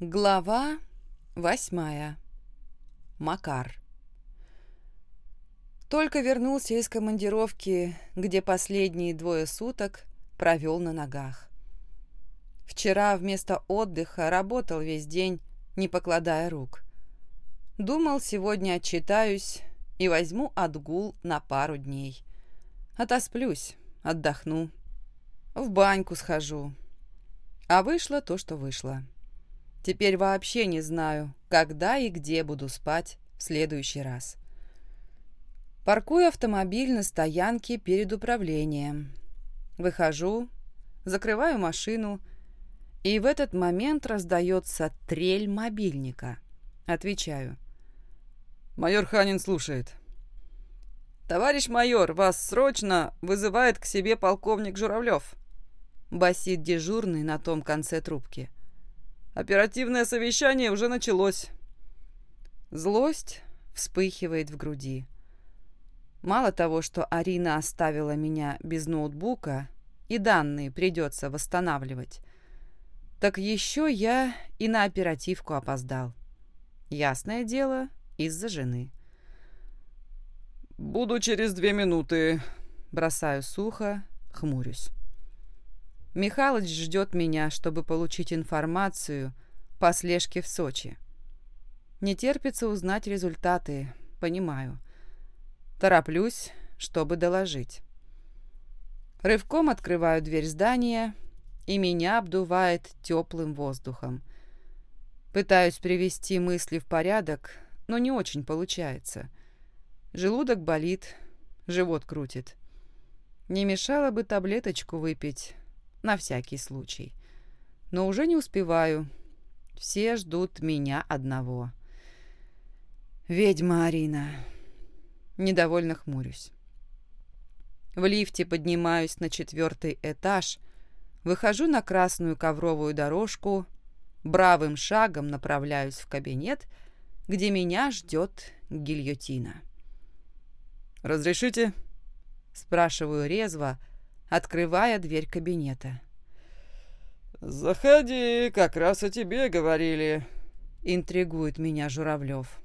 Глава восьмая. Макар. Только вернулся из командировки, где последние двое суток провел на ногах. Вчера вместо отдыха работал весь день, не покладая рук. Думал, сегодня отчитаюсь и возьму отгул на пару дней. Отосплюсь, отдохну, в баньку схожу. А вышло то, что вышло. Теперь вообще не знаю, когда и где буду спать в следующий раз. Паркую автомобиль на стоянке перед управлением. Выхожу, закрываю машину, и в этот момент раздается трель мобильника. Отвечаю. «Майор Ханин слушает». «Товарищ майор, вас срочно вызывает к себе полковник Журавлев», басит дежурный на том конце трубки. Оперативное совещание уже началось. Злость вспыхивает в груди. Мало того, что Арина оставила меня без ноутбука, и данные придется восстанавливать, так еще я и на оперативку опоздал. Ясное дело, из-за жены. «Буду через две минуты», — бросаю сухо, хмурюсь. Михалыч ждет меня, чтобы получить информацию по слежке в Сочи. Не терпится узнать результаты, понимаю. Тороплюсь, чтобы доложить. Рывком открываю дверь здания, и меня обдувает теплым воздухом. Пытаюсь привести мысли в порядок, но не очень получается. Желудок болит, живот крутит. Не мешало бы таблеточку выпить, на всякий случай. Но уже не успеваю. Все ждут меня одного. Ведьма Арина. Недовольно хмурюсь. В лифте поднимаюсь на четвертый этаж, выхожу на красную ковровую дорожку, бравым шагом направляюсь в кабинет, где меня ждет гильотина. «Разрешите?» Спрашиваю резво, открывая дверь кабинета. «Заходи, как раз о тебе говорили», — интригует меня Журавлев.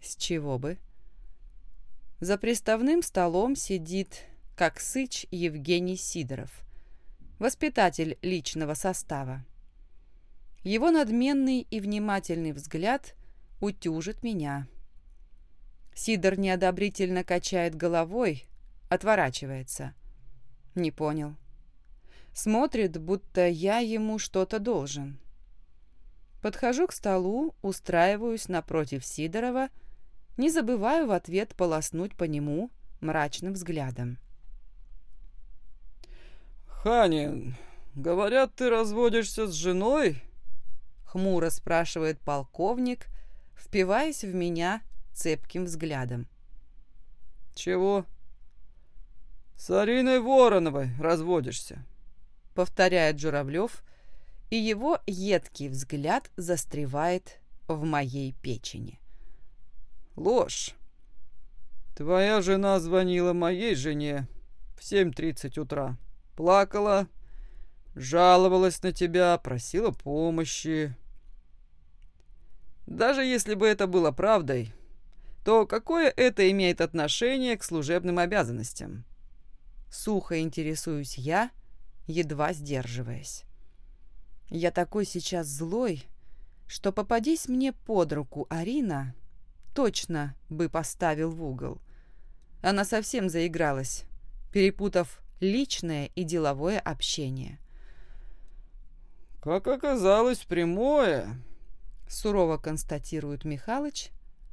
«С чего бы?» За приставным столом сидит, как сыч, Евгений Сидоров, воспитатель личного состава. Его надменный и внимательный взгляд утюжит меня. Сидор неодобрительно качает головой, отворачивается — не понял. Смотрит, будто я ему что-то должен. Подхожу к столу, устраиваюсь напротив Сидорова, не забываю в ответ полоснуть по нему мрачным взглядом. «Ханин, говорят, ты разводишься с женой?» Хмуро спрашивает полковник, впиваясь в меня цепким взглядом. «Чего?» «С Ариной Вороновой разводишься», — повторяет Журавлев, и его едкий взгляд застревает в моей печени. «Ложь. Твоя жена звонила моей жене в 7.30 утра. Плакала, жаловалась на тебя, просила помощи. Даже если бы это было правдой, то какое это имеет отношение к служебным обязанностям?» Сухо интересуюсь я, едва сдерживаясь. Я такой сейчас злой, что попадись мне под руку Арина, точно бы поставил в угол. Она совсем заигралась, перепутав личное и деловое общение. «Как оказалось, прямое», — сурово констатирует Михалыч,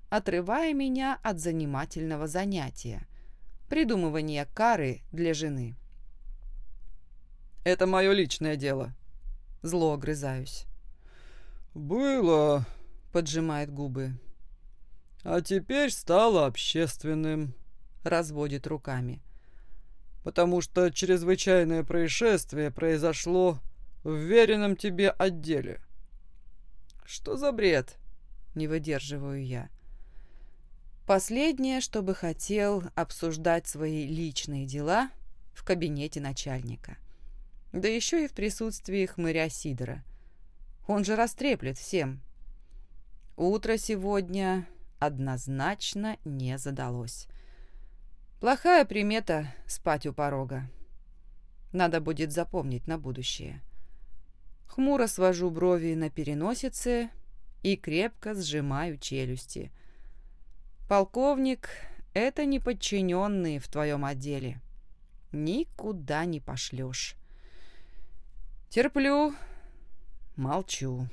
отрывая меня от занимательного занятия, придумывание кары для жены. «Это мое личное дело», — зло огрызаюсь. «Было», — поджимает губы. «А теперь стало общественным», — разводит руками. «Потому что чрезвычайное происшествие произошло в веренном тебе отделе». «Что за бред?» — не выдерживаю я. Последнее, чтобы хотел обсуждать свои личные дела в кабинете начальника. Да еще и в присутствии хмыря Сидора. Он же растреплет всем. Утро сегодня однозначно не задалось. Плохая примета спать у порога. Надо будет запомнить на будущее. Хмуро свожу брови на переносице и крепко сжимаю челюсти. Полковник — это не подчиненные в твоем отделе. Никуда не пошлешь. Терплю, молчу.